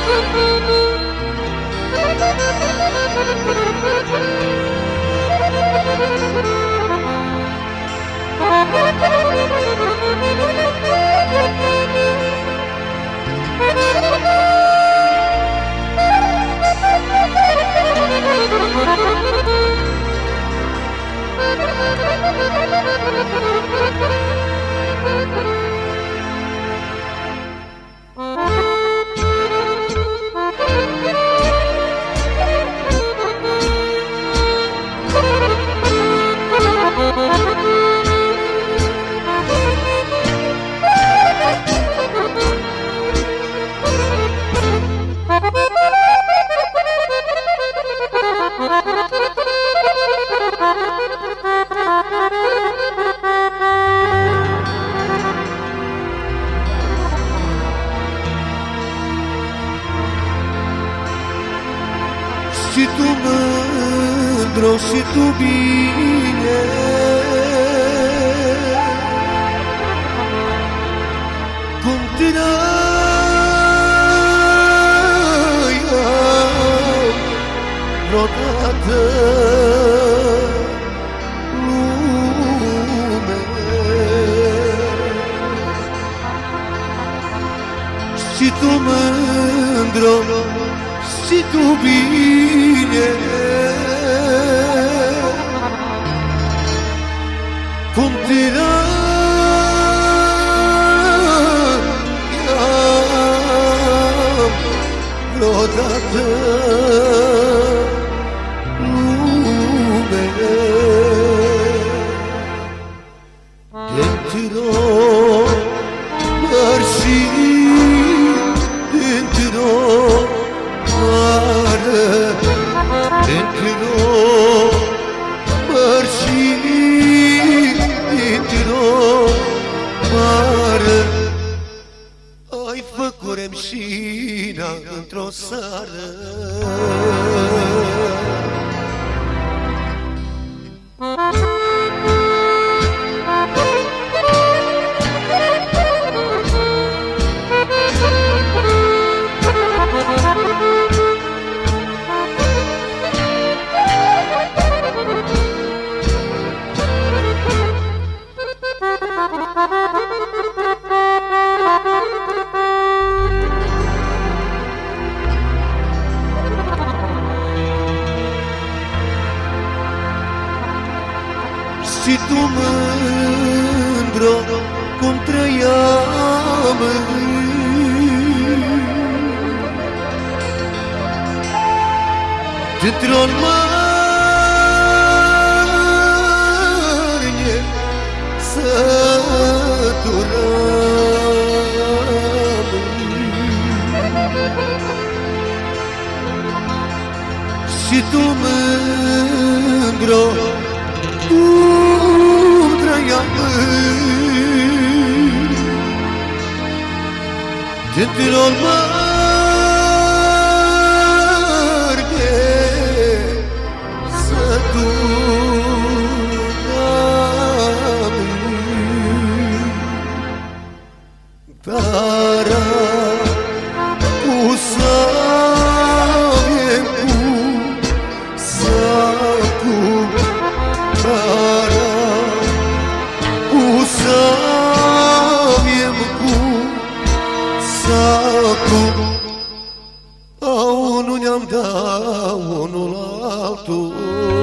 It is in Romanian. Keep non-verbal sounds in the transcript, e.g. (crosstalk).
Thank (laughs) you. Și tu mândro și tu bine. Cum trăiam vreodată lume. Și tu mândro și tu bine Cum tiram vreodată lume într-o sară Și tu mândro cum trăiam Dintr-o mare săturam Și tu mândro Dintr-o mare alto.